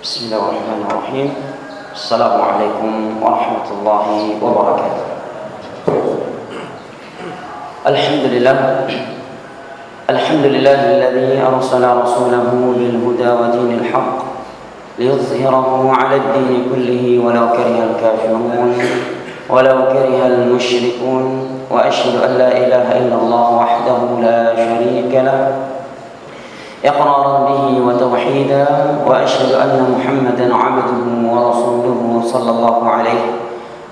بسم الله الرحمن الرحيم. السلام عليكم ورحمة الله وبركاته. الحمد لله. الحمد لله الذي أرسل رسوله بالهدى ودين الحق ليظهره على الدين كله ولو كره الكافرون ولو كره المشركون وأشهد أن لا إله إلا الله وحده لا شريك له إقرارا به وتوحيدا وأشهد أن محمدا عبده ورسوله صلى الله عليه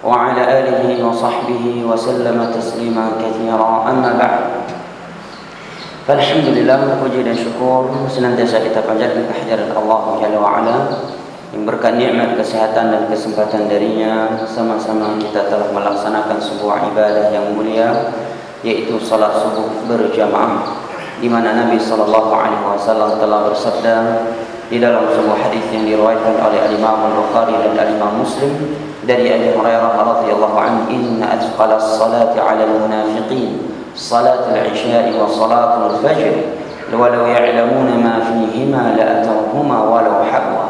وعلى آله وصحبه وسلم تسليما كثيرا. أما بعد فالحمد لله وجل شكور سنندسى كتاب أجل بحجر الله جل وعلا yang berkat nikmat kesehatan dan kesempatan darinya sama-sama kita كان سبوع عبادة يوم yang mulia yaitu salat subuh berjamaah. Di mana Nabi sallallahu alaihi wasallam telah bersabda di dalam sebuah hadis yang diriwayatkan oleh Imam Al-Bukhari dan Imam Muslim dari Abi Hurairah radhiyallahu anhu inna athqala as-salati 'ala al-munafiqin صلاة العشاء وصلاة الفجر ولو يعلمون ما فيهما لأتوهما ولو حبوا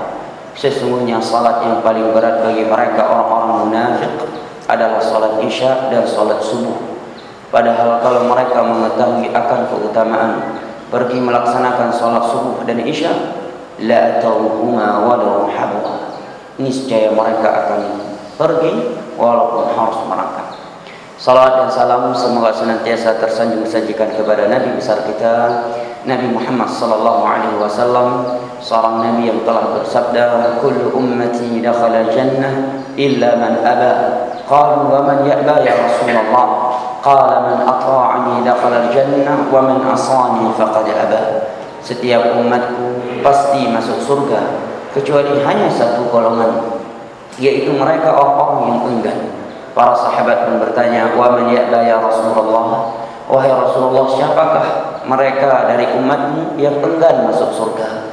Sesungguhnya salat yang paling berat bagi mereka orang-orang munafik adalah salat isya dan salat subuh. Padahal kalau mereka mengetahui akan keutamaan pergi melaksanakan salat subuh dan isya, la tauhuma walau habwa. Niscaya mereka akan pergi walaupun harus merangkak. Salat dan salam semoga senantiasa tersanjung sajikan kepada Nabi besar kita Nabi Muhammad sallallahu alaihi wasallam seorang nabi yang telah bersabda kullu ummati dakhala jannah illa man aba qalu wa man ya'ba ya Rasulullah qala man ata'ani dakhala jannah wa man asani faqad aba setiap umatku pasti masuk surga kecuali hanya satu golongan yaitu mereka orang-orang yang enggan Para sahabat pun bertanya, "Wa man ya'la ya Rasulullah?" Wahai Rasulullah, siapakah mereka dari umatmu yang enggan masuk surga?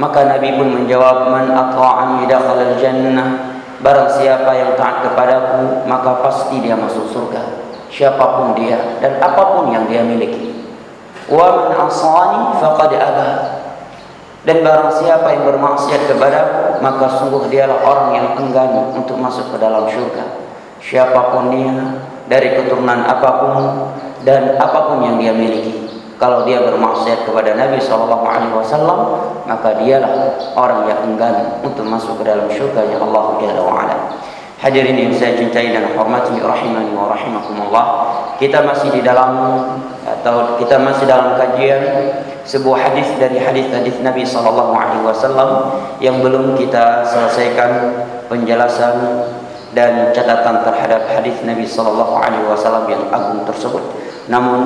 Maka Nabi pun menjawab, "Man ata'ani dakhala jannah." Barang siapa yang taat kepadaku, maka pasti dia masuk surga. Siapa pun dia dan apa pun yang dia miliki. Wa man asani faqad aba. Dan barang siapa yang bermaksiat kepadaku, maka sungguh dialah orang yang enggan untuk masuk ke dalam surga siapa pun dia dari keturunan apa pun dan apa pun yang dia miliki kalau dia bermaksiat kepada Nabi Shallallahu Alaihi Wasallam maka dialah orang yang enggan untuk masuk ke dalam syurga yang Allah Jalla wa'ala hadirin yang saya cintai dan hormati rahimani wa rahimakumullah kita masih di dalam atau kita masih dalam kajian sebuah hadis dari hadis-hadis Nabi Shallallahu Alaihi Wasallam yang belum kita selesaikan penjelasan dan catatan terhadap hadis Nabi Sallallahu Alaihi Wasallam yang agung tersebut. Namun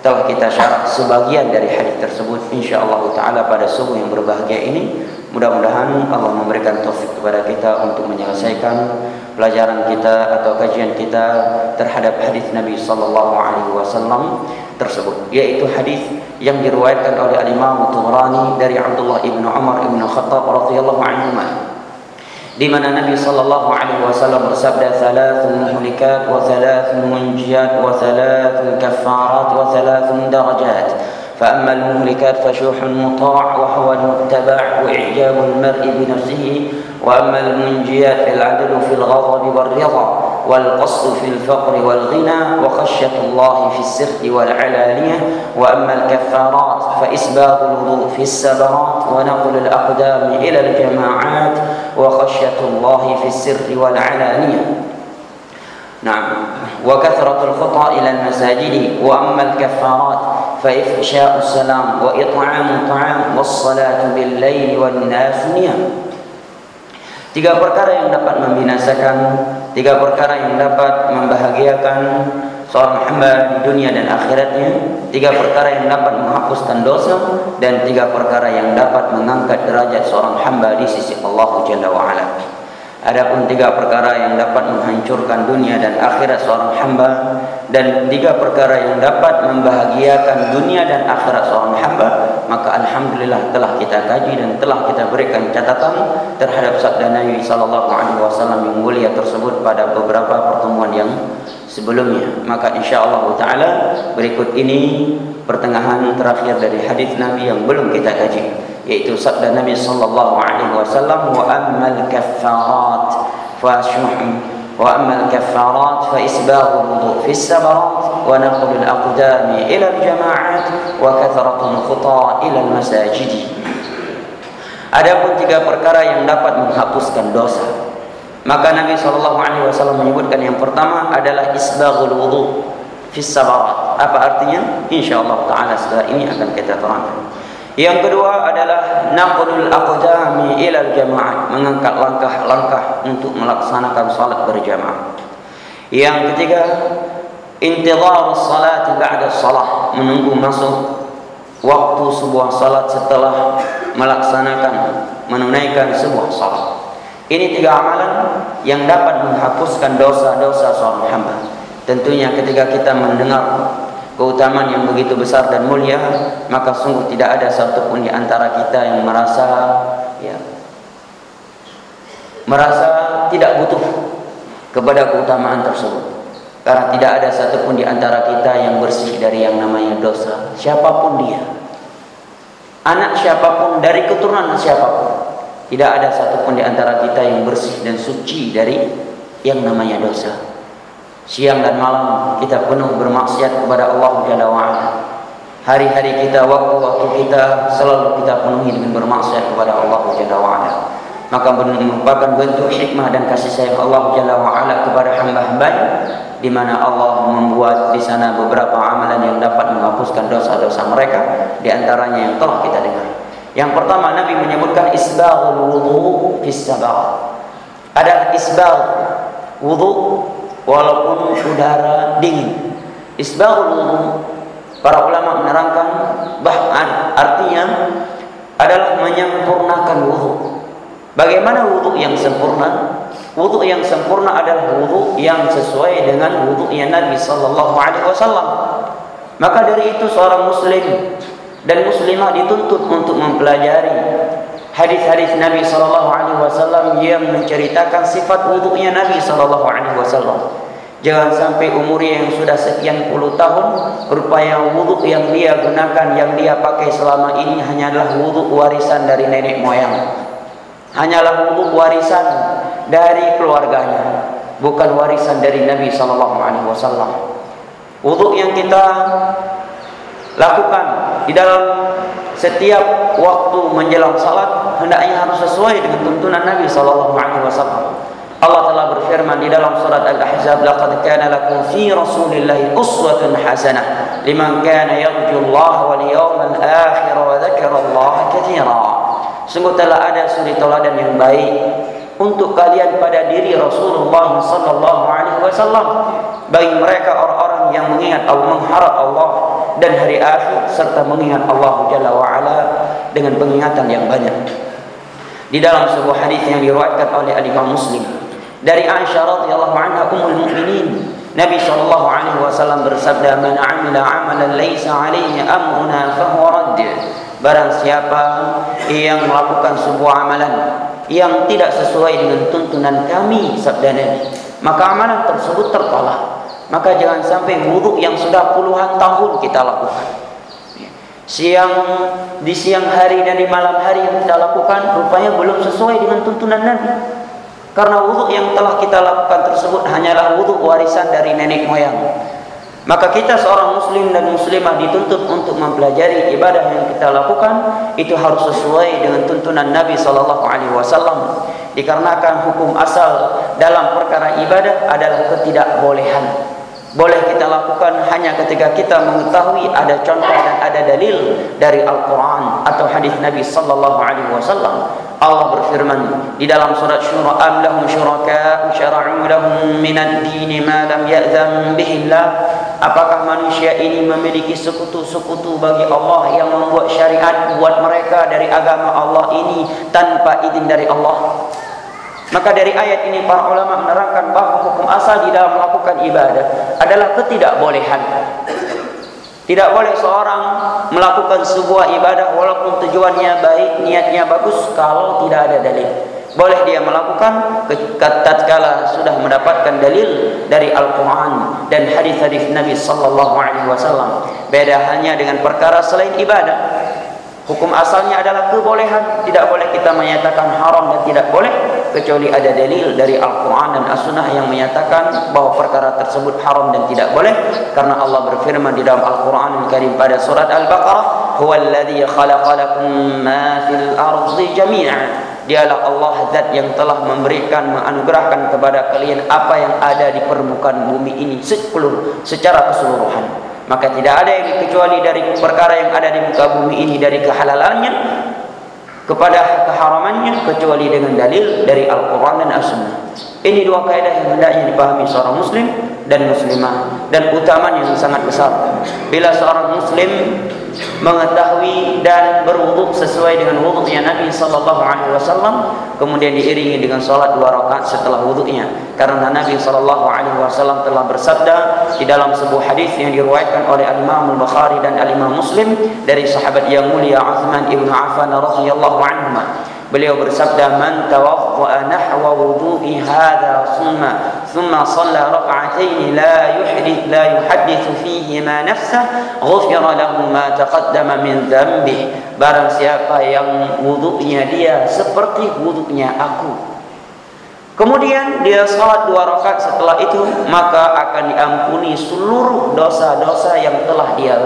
telah kita syarah sebagian dari hadis tersebut insyaallah taala pada subuh yang berbahagia ini mudah-mudahan Allah memberikan taufik kepada kita untuk menyelesaikan pelajaran kita atau kajian kita terhadap hadis Nabi sallallahu alaihi wasallam tersebut yaitu hadis yang diriwayatkan oleh Imam Tabrani dari Abdullah ibnu Umar ibnu Khattab radhiyallahu anhu di mana Nabi sallallahu alaihi wasallam bersabda thalathun muhlikat wa thalathun munjiyat wa thalathun kaffarat wa thalathun darajat فأما المهلكات فشوح مطاع وهو المتبع وإعجاب المرء بنفسه وأما المنجيات العدل في الغضب والرضا والقصد في الفقر والغنى وخشية الله في السر والعلانية وأما الكفارات فإسباب الوضوء في السبرات ونقل الأقدام إلى الجماعات وخشية الله في السر والعلانية. نعم. وكثرة الخطى إلى المساجد وأما الكفارات فإفشاء السلام وإطعام الطعام والصلاة بالليل والناس نيام Tiga perkara yang dapat membinasakan, tiga perkara yang dapat membahagiakan seorang hamba di dunia dan akhiratnya, tiga perkara yang dapat menghapuskan dosa, dan tiga perkara yang dapat mengangkat derajat seorang hamba di sisi Allah Jalla wa'ala. Adapun tiga perkara yang dapat menghancurkan dunia dan akhirat seorang hamba dan tiga perkara yang dapat membahagiakan dunia dan akhirat seorang hamba maka alhamdulillah telah kita kaji dan telah kita berikan catatan terhadap sabda Nabi sallallahu alaihi wasallam yang mulia tersebut pada beberapa pertemuan yang sebelumnya. Maka insyaallah taala berikut ini pertengahan terakhir dari hadis Nabi yang belum kita kaji yaitu sabda Nabi sallallahu alaihi wasallam wa ammal kaffarat fa wa ammal kaffarat fa isbaghu wudu fi sabarat wa naqlu al-aqdam ila al-jama'at wa kathratu al-khuta ila al-masajid. Adapun tiga perkara yang dapat menghapuskan dosa maka Nabi sallallahu alaihi wasallam menyebutkan yang pertama adalah isbaghul wudu fi sabarat apa artinya? Insyaallah taala setelah ini akan kita terangkan Yang kedua adalah naqlul aqdami ila jamaah, mengangkat langkah-langkah untuk melaksanakan salat berjamaah. Yang ketiga, intizar salat ba'da salat, menunggu masuk waktu sebuah salat setelah melaksanakan menunaikan sebuah salat. Ini tiga amalan yang dapat menghapuskan dosa-dosa seorang hamba. Tentunya ketika kita mendengar keutamaan yang begitu besar dan mulia maka sungguh tidak ada satupun di antara kita yang merasa ya merasa tidak butuh kepada keutamaan tersebut. Karena tidak ada satupun di antara kita yang bersih dari yang namanya dosa. Siapa pun dia. Anak siapa pun dari keturunan siapa pun tidak ada satupun di antara kita yang bersih dan suci dari yang namanya dosa siang dan malam kita penuh bermaksiat kepada Allah Jalla wa'ala. Hari-hari kita, waktu-waktu kita selalu kita penuhi dengan bermaksiat kepada Allah Jalla wa'ala. Maka merupakan bentuk hikmah dan kasih sayang Allah Jalla wa'ala kepada hamba-hamba di mana Allah membuat di sana beberapa amalan yang dapat menghapuskan dosa-dosa mereka di antaranya yang telah kita dengar. Yang pertama Nabi menyebutkan isbaghul wudu fis sabah ada isbagh wudu walaupun udara dingin. Isbaghul wudu para ulama menerangkan bahkan artinya adalah menyempurnakan wudu. Bagaimana wudu yang sempurna? Wudu yang sempurna adalah wudu yang sesuai dengan wudu yang Nabi sallallahu alaihi wasallam. Maka dari itu seorang muslim dan muslimah dituntut untuk mempelajari hadis-hadis Nabi sallallahu alaihi wasallam yang menceritakan sifat wudhunya Nabi sallallahu alaihi wasallam. Jangan sampai umurnya yang sudah sekian puluh tahun berupaya wudhu yang dia gunakan, yang dia pakai selama ini hanyalah wudhu warisan dari nenek moyang. Hanyalah wudhu warisan dari keluarganya, bukan warisan dari Nabi sallallahu alaihi wasallam. Wudhu yang kita lakukan di dalam setiap waktu menjelang salat hendaknya harus sesuai dengan tuntunan Nabi sallallahu alaihi wasallam. Allah telah berfirman di dalam surat Al-Ahzab laqad kana lakum fi rasulillahi uswatun hasanah liman kana yarju Allah wal yawmal akhir wa dzakara Allah katsira. Sungguh telah ada suri teladan yang baik untuk kalian pada diri Rasulullah sallallahu alaihi wasallam bagi mereka orang-orang yang mengingat Allah mengharap Allah dan hari akhir serta mengingat Allah Jalla wa ala dengan pengingatan yang banyak. Di dalam sebuah hadis yang diriwayatkan oleh Imam Muslim dari Aisyah radhiyallahu anha ummul mukminin Nabi sallallahu alaihi wasallam bersabda man amila amalan laisa alaihi amruna fahuwa radd barang siapa yang melakukan sebuah amalan yang tidak sesuai dengan tuntunan kami sabda Nabi maka amalan tersebut tertolak maka jangan sampai wudhu yang sudah puluhan tahun kita lakukan. Siang di siang hari dan di malam hari yang kita lakukan rupanya belum sesuai dengan tuntunan Nabi. Karena wudhu yang telah kita lakukan tersebut hanyalah wudhu warisan dari nenek moyang. Maka kita seorang muslim dan muslimah dituntut untuk mempelajari ibadah yang kita lakukan itu harus sesuai dengan tuntunan Nabi sallallahu alaihi wasallam. Dikarenakan hukum asal dalam perkara ibadah adalah ketidakbolehan boleh kita lakukan hanya ketika kita mengetahui ada contoh dan ada dalil dari Al-Quran atau hadis Nabi Sallallahu Alaihi Wasallam. Allah berfirman di dalam surat Syura Am lahum syuraka syara'u lahum minad dini ma lam ya'zam bihillah Apakah manusia ini memiliki sekutu-sekutu bagi Allah yang membuat syariat buat mereka dari agama Allah ini tanpa izin dari Allah? Maka dari ayat ini para ulama menerangkan bahawa hukum asal di dalam melakukan ibadah adalah ketidakbolehan. Tidak boleh seorang melakukan sebuah ibadah walaupun tujuannya baik, niatnya bagus kalau tidak ada dalil. Boleh dia melakukan tatkala sudah mendapatkan dalil dari Al-Qur'an dan hadis-hadis Nabi sallallahu alaihi wasallam. Beda hanya dengan perkara selain ibadah. Hukum asalnya adalah kebolehan, tidak boleh kita menyatakan haram dan tidak boleh kecuali ada dalil dari Al-Qur'an dan As-Sunnah yang menyatakan bahwa perkara tersebut haram dan tidak boleh. Karena Allah berfirman di dalam Al-Qur'an Al-Karim pada surat Al-Baqarah, "Huwallazi khalaqalakum ma fil ardi jami'an." Dialah Allah zat yang telah memberikan menganugerahkan kepada kalian apa yang ada di permukaan bumi ini seluruh secara keseluruhan maka tidak ada yang dikecuali dari perkara yang ada di muka bumi ini dari kehalalannya kepada keharamannya kecuali dengan dalil dari Al-Quran dan As-Sunnah. Ini dua kaidah yang hendaknya dipahami seorang muslim dan muslimah dan utamaan yang sangat besar. Bila seorang muslim mengetahui dan berwuduk sesuai dengan wuduknya Nabi sallallahu alaihi wasallam kemudian diiringi dengan salat dua rakaat setelah wuduknya karena Nabi sallallahu alaihi wasallam telah bersabda di dalam sebuah hadis yang diriwayatkan oleh Imam Al-Bukhari dan Imam Muslim dari sahabat yang mulia Uthman ibn Affan radhiyallahu anhu Beliau bersabda man tawaddaa nahwa hadha thumma thumma shalla rak'atayn la yuhdith la yuhaddith fihi ma nafsah ghufira lahu ma taqaddama min dhanbi barang siapa yang wudu'nya dia seperti wudu'nya aku Kemudian dia salat dua rakaat setelah itu maka akan diampuni seluruh dosa-dosa yang telah dia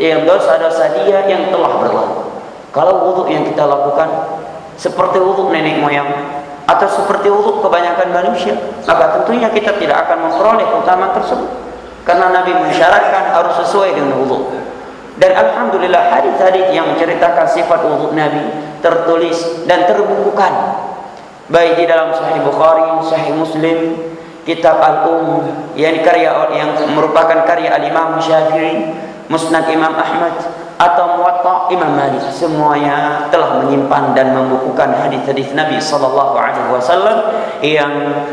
yang dosa-dosa dia yang telah berlalu. Kalau wudhu yang kita lakukan seperti wudhu nenek moyang atau seperti wudhu kebanyakan manusia maka tentunya kita tidak akan memperoleh keutamaan tersebut. Karena Nabi mensyaratkan harus sesuai dengan wudhu. Dan Alhamdulillah hadis-hadis yang menceritakan sifat wudhu Nabi tertulis dan terbukukan baik di dalam Sahih Bukhari, Sahih Muslim, Kitab Al-Um yang karya yang merupakan karya Al-Imam Syafi'i, Musnad Imam Ahmad atau Muwatta Imam Malik semuanya telah menyimpan dan membukukan hadis-hadis Nabi sallallahu alaihi wasallam yang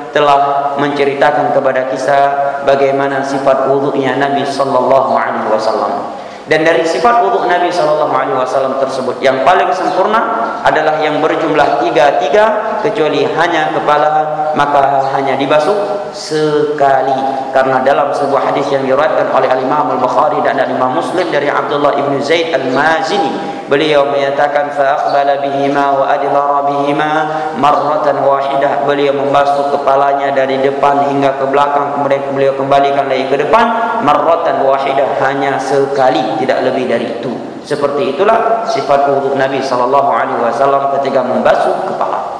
telah menceritakan kepada kita bagaimana sifat wudunya Nabi sallallahu alaihi wasallam. Dan dari sifat wudhu Nabi Sallallahu Alaihi Wasallam tersebut yang paling sempurna adalah yang berjumlah tiga tiga kecuali hanya kepala maka hanya dibasuh sekali. Karena dalam sebuah hadis yang diriwayatkan oleh Al Imam Al Bukhari dan Al Imam Muslim dari Abdullah ibn Zaid Al Mazini beliau menyatakan fa aqbala bihima wa adbara bihima marratan wahidah. Beliau membasuh kepalanya dari depan hingga ke belakang kemudian beliau kembalikan lagi ke depan marratan wahidah hanya sekali tidak lebih dari itu. Seperti itulah sifat wudhu Nabi sallallahu alaihi wasallam ketika membasuh kepala.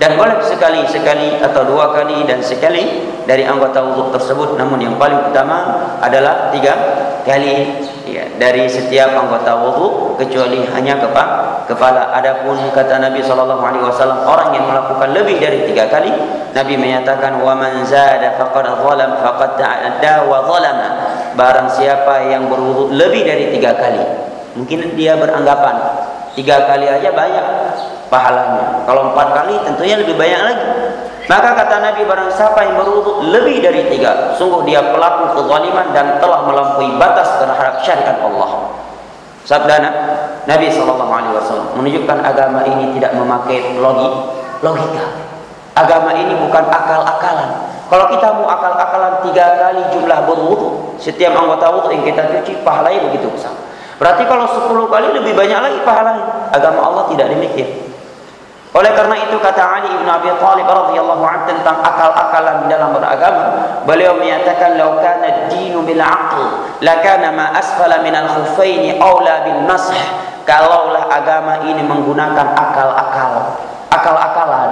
Dan boleh sekali-sekali atau dua kali dan sekali dari anggota wudhu tersebut namun yang paling utama adalah tiga kali ya, dari setiap anggota wudhu kecuali hanya kepala kepala adapun kata Nabi sallallahu alaihi wasallam orang yang melakukan lebih dari tiga kali Nabi menyatakan wa man zada faqad zalam faqad ta'adda wa zalama barang siapa yang berwudhu lebih dari tiga kali mungkin dia beranggapan tiga kali aja banyak pahalanya kalau empat kali tentunya lebih banyak lagi maka kata Nabi barang siapa yang berwudhu lebih dari tiga, sungguh dia pelaku kezaliman dan telah melampaui batas terhadap syariat Allah. Sabda Nabi Shallallahu Alaihi Wasallam menunjukkan agama ini tidak memakai logi, logika. Agama ini bukan akal-akalan. Kalau kita mau akal-akalan tiga kali jumlah berwudhu, setiap anggota wudhu yang kita cuci pahalanya begitu besar. Berarti kalau sepuluh kali lebih banyak lagi pahalanya. Agama Allah tidak demikian. Oleh karena itu kata Ali bin Abi Thalib radhiyallahu anhu tentang akal-akalan dalam beragama, beliau menyatakan law kana ad-dinu bil aql, lakana ma asfala min al-khuffaini aula bin nasah. Kalaulah agama ini menggunakan akal-akal, akal-akalan,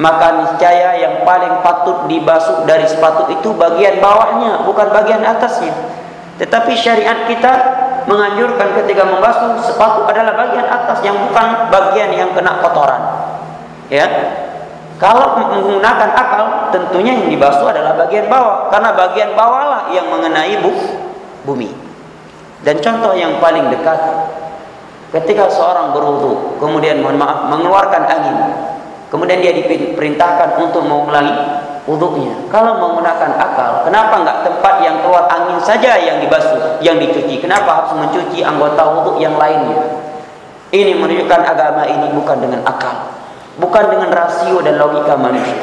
maka niscaya yang paling patut dibasuh dari sepatu itu bagian bawahnya, bukan bagian atasnya. Tetapi syariat kita menganjurkan ketika membasuh sepatu adalah bagian atas yang bukan bagian yang kena kotoran. Ya. Kalau menggunakan akal, tentunya yang dibasuh adalah bagian bawah karena bagian bawahlah yang mengenai bu, bumi. Dan contoh yang paling dekat ketika seorang berwudu, kemudian mohon maaf mengeluarkan angin, kemudian dia diperintahkan untuk mengulangi wudhunya. Kalau menggunakan akal, kenapa enggak tempat yang keluar angin saja yang dibasuh, yang dicuci? Kenapa harus mencuci anggota wudhu yang lainnya? Ini menunjukkan agama ini bukan dengan akal, bukan dengan rasio dan logika manusia.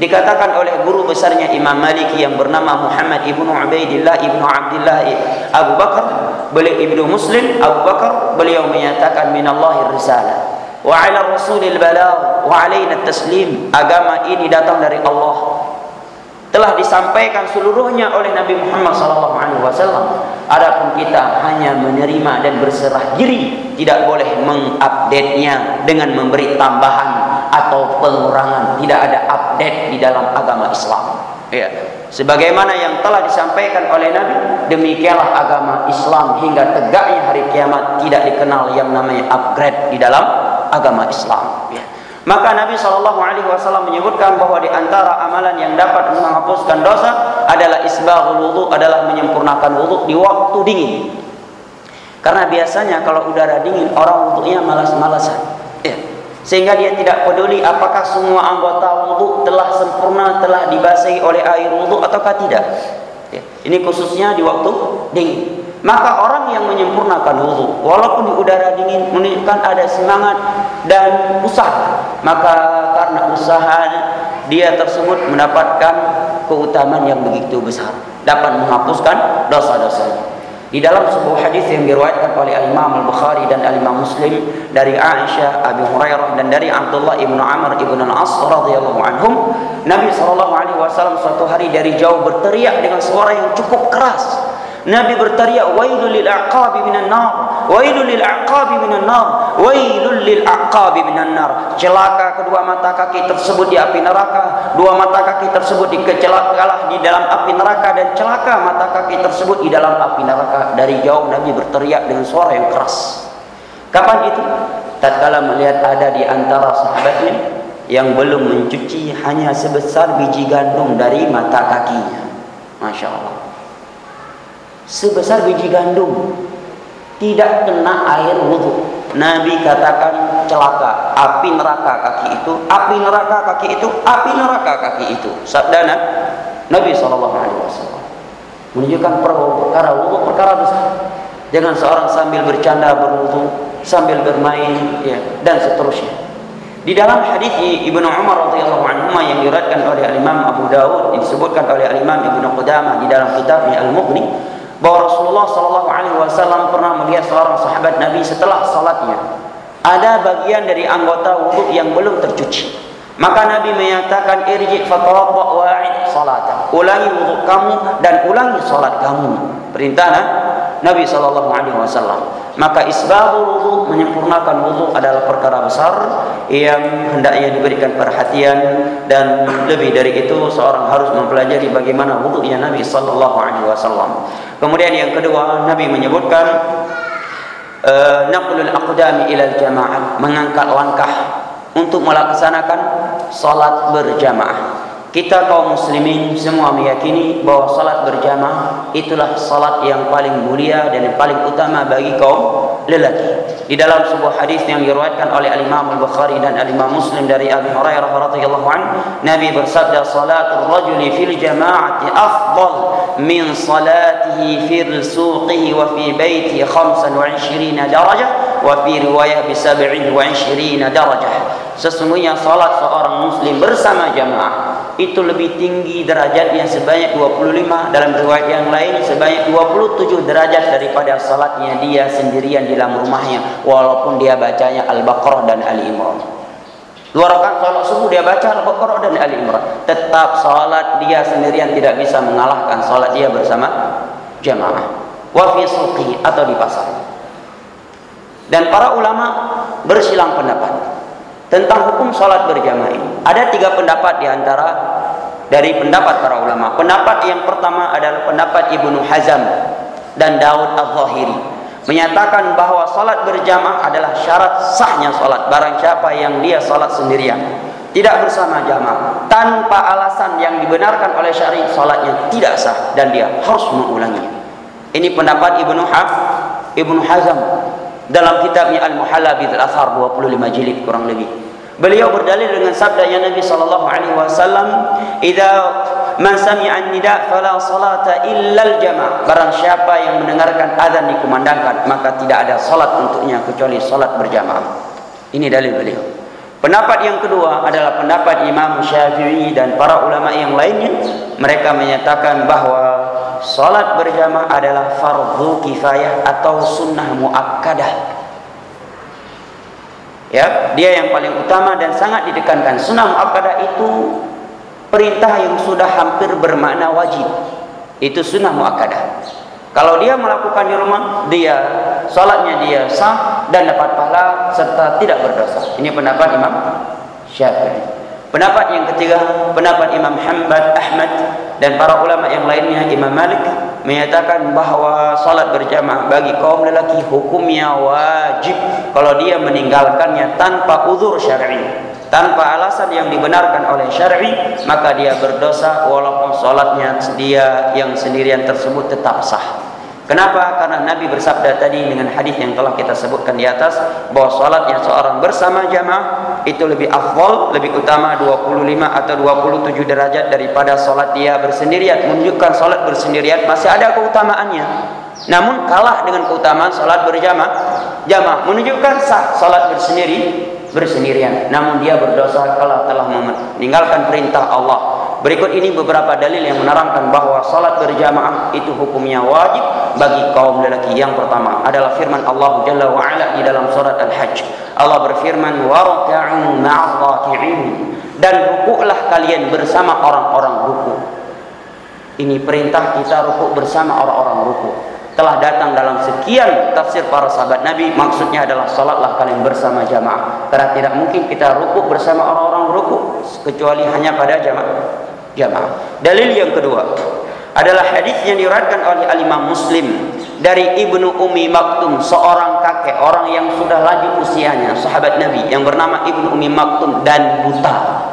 Dikatakan oleh guru besarnya Imam Maliki yang bernama Muhammad ibnu Ubaidillah ibnu Abdullah Abu Bakar beliau Ibnu Muslim Abu Bakar beliau menyatakan minallahir risalah wa 'ala rasulil balagh wa 'alaina taslim agama ini datang dari Allah telah disampaikan seluruhnya oleh Nabi Muhammad sallallahu alaihi wasallam. Adapun kita hanya menerima dan berserah diri, tidak boleh mengupdate-nya dengan memberi tambahan atau pengurangan. Tidak ada update di dalam agama Islam. Ya. Sebagaimana yang telah disampaikan oleh Nabi, demikianlah agama Islam hingga tegaknya hari kiamat tidak dikenal yang namanya upgrade di dalam agama Islam. Ya. Maka Nabi Shallallahu Alaihi Wasallam menyebutkan bahwa di antara amalan yang dapat menghapuskan dosa adalah isbaghul wudhu, adalah menyempurnakan wudhu di waktu dingin. Karena biasanya kalau udara dingin orang wudhunya malas-malasan. Sehingga dia tidak peduli apakah semua anggota wudhu telah sempurna, telah dibasahi oleh air wudhu ataukah tidak. Ya. Ini khususnya di waktu dingin. Maka orang yang menyempurnakan wudhu Walaupun di udara dingin Menunjukkan ada semangat dan usaha Maka karena usaha Dia tersebut mendapatkan Keutamaan yang begitu besar Dapat menghapuskan dosa-dosanya di dalam sebuah hadis yang diriwayatkan oleh Imam Al-Bukhari dan Imam Muslim dari Aisyah, Abi Hurairah dan dari Abdullah ibnu Amr ibnu Al-As radhiyallahu anhum, Nabi sallallahu alaihi wasallam suatu hari dari jauh berteriak dengan suara yang cukup keras Nabi berteriak wailul lil aqabi minan nar wailul lil aqabi minan nar wailul lil aqabi minan nar. Celaka kedua mata kaki tersebut di api neraka dua mata kaki tersebut dikecelakalah di dalam api neraka dan celaka mata kaki tersebut di dalam api neraka. Dari jauh Nabi berteriak dengan suara yang keras. Kapan itu? Tatkala melihat ada di antara sahabatnya yang belum mencuci hanya sebesar biji gandum dari mata kakinya. Masya Allah sebesar biji gandum. Tidak kena air wudhu. Nabi katakan celaka api neraka kaki itu api neraka kaki itu api neraka kaki itu. Sabda Nabi Shallallahu Alaihi Wasallam. Menunjukkan perkara wudhu perkara besar. Jangan seorang sambil bercanda berwudhu sambil bermain ya dan seterusnya. Di dalam hadis Ibnu Umar radhiyallahu anhu yang diriwayatkan oleh Imam Abu Dawud disebutkan oleh Imam Ibnu Qudamah di dalam kitabnya Al-Mughni bahwa Rasulullah Shallallahu Alaihi Wasallam pernah melihat seorang sahabat Nabi setelah salatnya ada bagian dari anggota wudhu yang belum tercuci. Maka Nabi menyatakan irji fatawadda wa'id. Ulangi wudhu kamu dan ulangi salat kamu. Perintah Nabi sallallahu alaihi wasallam. Maka isbahul wudhu menyempurnakan wudhu adalah perkara besar yang hendaknya diberikan perhatian dan lebih dari itu seorang harus mempelajari bagaimana wudhunya Nabi sallallahu alaihi wasallam. Kemudian yang kedua Nabi menyebutkan uh, naqlul aqdami ila jamaah mengangkat langkah untuk melaksanakan salat berjamaah. Kita kaum muslimin semua meyakini bahwa salat berjamaah itulah salat yang paling mulia dan yang paling utama bagi kaum lelaki. Di dalam sebuah hadis yang diriwayatkan oleh Al-Imam Al-Bukhari dan Al-Imam Muslim dari Abi Hurairah radhiyallahu anhu, Nabi bersabda salatul rajuli fil jama'ati afdal min salatihi fi suqihi wa fi baitihi 25 darajah wa fi riwayah bi 27 darajah. Sesungguhnya salat seorang muslim bersama jamaah itu lebih tinggi derajatnya sebanyak 25 dalam riwayat yang lain sebanyak 27 derajat daripada salatnya dia sendirian di dalam rumahnya walaupun dia bacanya Al-Baqarah dan Ali Imran dua rakaat salat subuh dia baca Al-Baqarah dan Ali Imran tetap salat dia sendirian tidak bisa mengalahkan salat dia bersama jamaah. Wa fi atau di pasar. Dan para ulama bersilang pendapat tentang hukum sholat berjamaah. Ada tiga pendapat di antara dari pendapat para ulama. Pendapat yang pertama adalah pendapat Ibnu Hazm dan Daud Al-Zahiri menyatakan bahwa sholat berjamaah adalah syarat sahnya sholat barang siapa yang dia sholat sendirian tidak bersama jamaah tanpa alasan yang dibenarkan oleh syari sholatnya tidak sah dan dia harus mengulanginya ini pendapat Ibnu Haf Ibnu Hazm dalam kitabnya Al-Muhalla bil Athar 25 jilid kurang lebih. Beliau berdalil dengan sabdanya Nabi sallallahu alaihi wasallam, "Idza man sami'a nida fala salata illa al-jama'." Barang siapa yang mendengarkan azan dikumandangkan, maka tidak ada salat untuknya kecuali salat berjamaah. Ini dalil beliau. Pendapat yang kedua adalah pendapat Imam Syafi'i dan para ulama yang lainnya. Mereka menyatakan bahwa salat berjamaah adalah fardu kifayah atau sunnah muakkadah. Ya, dia yang paling utama dan sangat ditekankan. Sunnah muakkadah itu perintah yang sudah hampir bermakna wajib. Itu sunnah muakkadah. Kalau dia melakukan di rumah, dia salatnya dia sah dan dapat pahala serta tidak berdosa. Ini pendapat Imam Syafi'i. Pendapat yang ketiga, pendapat Imam Hamad Ahmad dan para ulama yang lainnya Imam Malik menyatakan bahawa salat berjamaah bagi kaum lelaki hukumnya wajib kalau dia meninggalkannya tanpa uzur syar'i. Tanpa alasan yang dibenarkan oleh syar'i, maka dia berdosa walaupun salatnya dia yang sendirian tersebut tetap sah. Kenapa? Karena Nabi bersabda tadi dengan hadis yang telah kita sebutkan di atas bahwa salat yang seorang bersama jamaah itu lebih afdal, lebih utama 25 atau 27 derajat daripada salat dia bersendirian. Menunjukkan salat bersendirian masih ada keutamaannya. Namun kalah dengan keutamaan salat berjamaah. Jamaah menunjukkan sah salat bersendiri bersendirian. Namun dia berdosa kalau telah meninggalkan perintah Allah Berikut ini beberapa dalil yang menerangkan bahawa salat berjamaah itu hukumnya wajib bagi kaum lelaki. Yang pertama adalah firman Allah Jalla wa Ala di dalam surat Al-Hajj. Allah berfirman, "Warka'u ma'ar Dan rukuklah kalian bersama orang-orang rukuk. Ini perintah kita rukuk bersama orang-orang rukuk. Telah datang dalam sekian tafsir para sahabat Nabi maksudnya adalah salatlah kalian bersama jamaah. Karena tidak mungkin kita rukuk bersama orang-orang rukuk kecuali hanya pada jamaah jamaah. Dalil yang kedua adalah hadis yang diriwayatkan oleh Imam Muslim dari Ibnu Umi Maktum, seorang kakek, orang yang sudah lanjut usianya, sahabat Nabi yang bernama Ibnu Umi Maktum dan buta.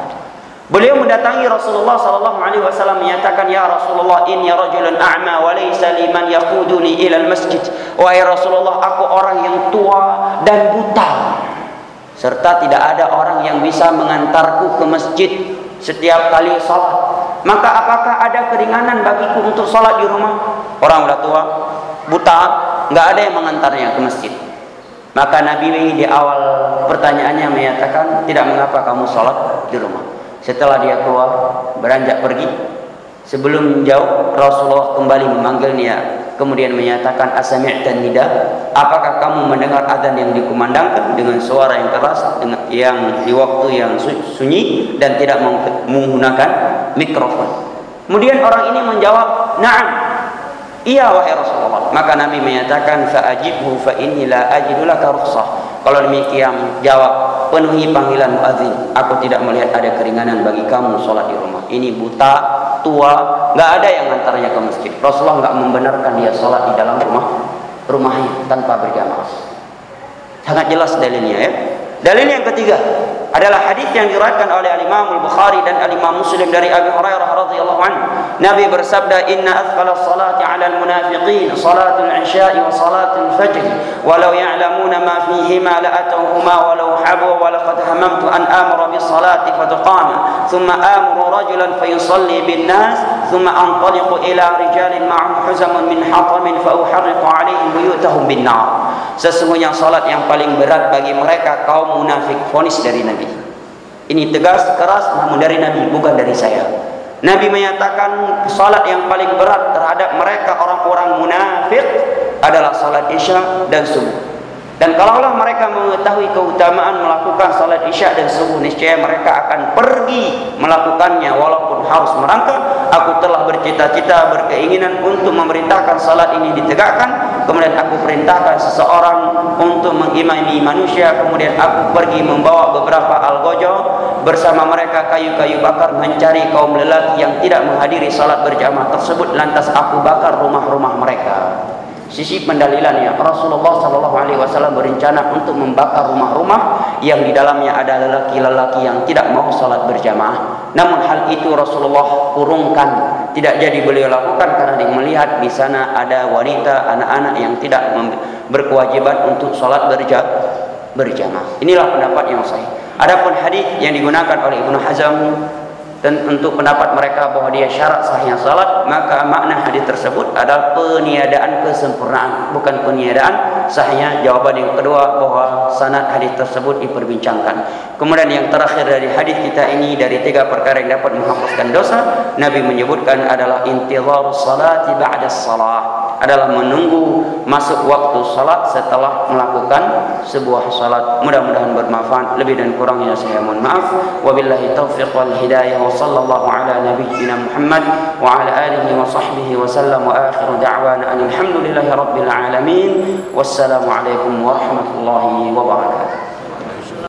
Beliau mendatangi Rasulullah sallallahu alaihi wasallam menyatakan ya Rasulullah inni rajulun a'ma wa laysa liman yaquduni ila al-masjid. Wahai Rasulullah aku orang yang tua dan buta serta tidak ada orang yang bisa mengantarku ke masjid setiap kali salat maka apakah ada keringanan bagiku untuk sholat di rumah? Orang udah tua, buta, nggak ada yang mengantarnya ke masjid. Maka Nabi di awal pertanyaannya menyatakan tidak mengapa kamu sholat di rumah. Setelah dia keluar beranjak pergi, sebelum jauh Rasulullah kembali memanggilnya kemudian menyatakan asami'tan nida. Apakah kamu mendengar azan yang dikumandangkan dengan suara yang keras dengan yang di waktu yang sunyi dan tidak menggunakan mikrofon? Kemudian orang ini menjawab na'am. Iya wahai Rasulullah. Maka Nabi menyatakan fa'ajibhu fa inni la ajidu rukhsah. Kalau demikian jawab penuhi panggilan muadzin. Aku tidak melihat ada keringanan bagi kamu sholat di rumah. Ini buta tua nggak ada yang antaranya ke masjid. Rasulullah nggak membenarkan dia sholat di dalam rumah rumahnya tanpa berjamaah. Sangat jelas dalilnya ya. Dalil yang ketiga adalah hadis yang diriwayatkan oleh Imam Al-Bukhari dan Imam Muslim dari Abi Hurairah radhiyallahu anhu. Nabi bersabda, "Inna athqala salati 'ala al-munafiqin salatul 'isya'i wa salatul fajr, walau ya'lamuna ma fihima la atawhuma walau habu wa laqad hamamtu an amura bis salati fatuqama, thumma amuru rajulan fayusalli bin nas, ila rijalin ma'ahum huzamun min hatamin fa uharriqu 'alaihim buyutahum bin nar." Sesungguhnya salat yang paling berat bagi mereka kaum munafik fonis dari Nabi. Ini tegas, keras, namun dari Nabi, bukan dari saya. Nabi menyatakan salat yang paling berat terhadap mereka orang-orang munafik adalah salat Isya dan subuh. Dan kalaulah mereka mengetahui keutamaan melakukan salat isya dan subuh, niscaya mereka akan pergi melakukannya walaupun harus merangkak. Aku telah bercita-cita, berkeinginan untuk memerintahkan salat ini ditegakkan. Kemudian aku perintahkan seseorang untuk mengimami manusia. Kemudian aku pergi membawa beberapa algojo bersama mereka kayu-kayu bakar mencari kaum lelaki yang tidak menghadiri salat berjamaah tersebut. Lantas aku bakar rumah-rumah mereka. Sisi pendalilannya Rasulullah sallallahu alaihi wasallam berencana untuk membakar rumah-rumah yang di dalamnya ada lelaki-lelaki yang tidak mau salat berjamaah. Namun hal itu Rasulullah kurungkan, tidak jadi beliau lakukan karena melihat di sana ada wanita, anak-anak yang tidak berkewajiban untuk salat berjamaah. Inilah pendapat yang sahih. Adapun hadis yang digunakan oleh Ibnu Hazm dan untuk pendapat mereka bahwa dia syarat sahnya salat maka makna hadis tersebut adalah peniadaan kesempurnaan bukan peniadaan sahnya jawaban yang kedua bahwa sanad hadis tersebut diperbincangkan. Kemudian yang terakhir dari hadis kita ini dari tiga perkara yang dapat menghapuskan dosa Nabi menyebutkan adalah intizar salati ba'da salah adalah menunggu masuk waktu salat setelah melakukan sebuah salat. Mudah-mudahan bermanfaat. Lebih dan kurangnya saya mohon maaf. Wabillahi taufiq wal hidayah. Wa sallallahu ala nabiyyina Muhammad wa ala alihi wa sahbihi wa sallam. Wa akhiru da'wana alhamdulillahi rabbil alamin. Wassalamu alaikum warahmatullahi wabarakatuh